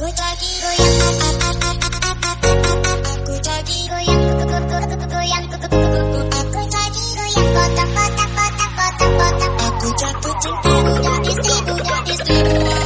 Aku jadi Aku jadi goyang Aku jadi Aku jatuh cinta Budak istri budak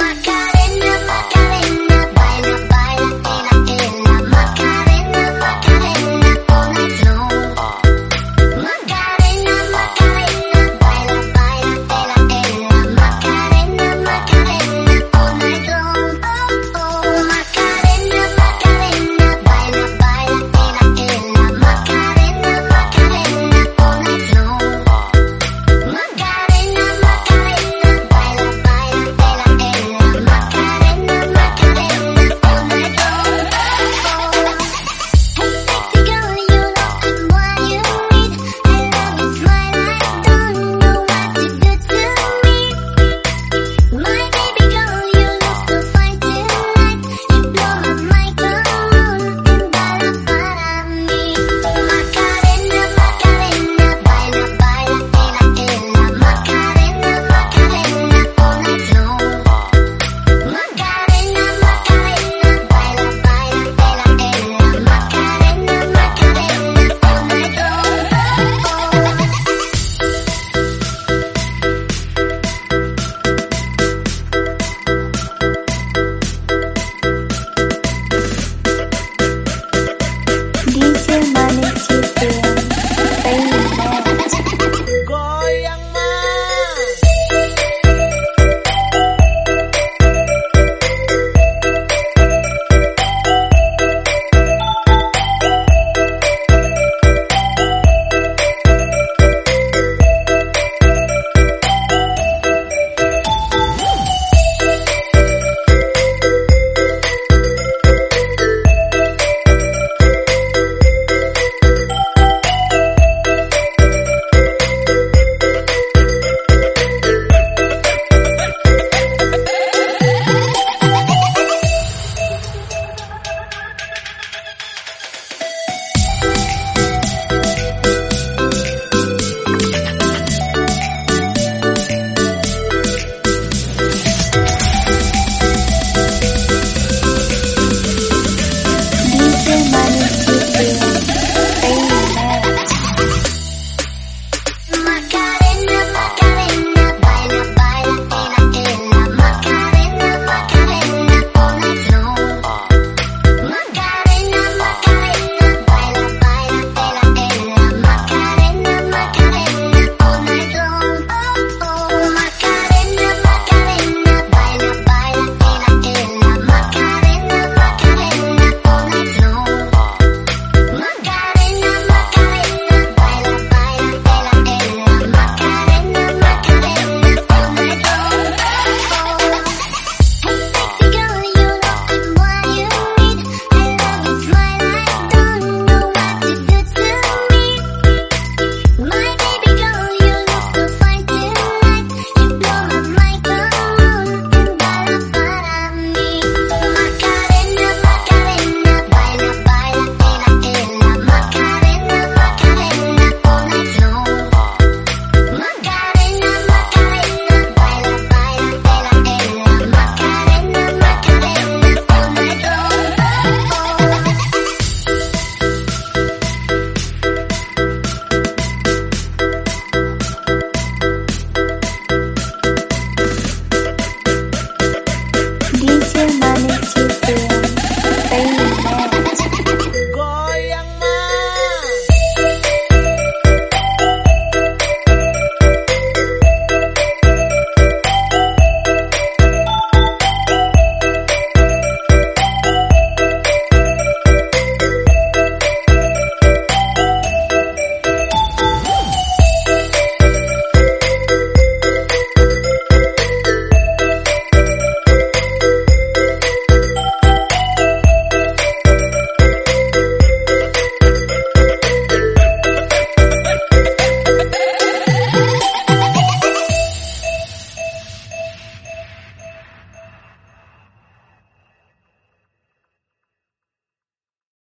my God.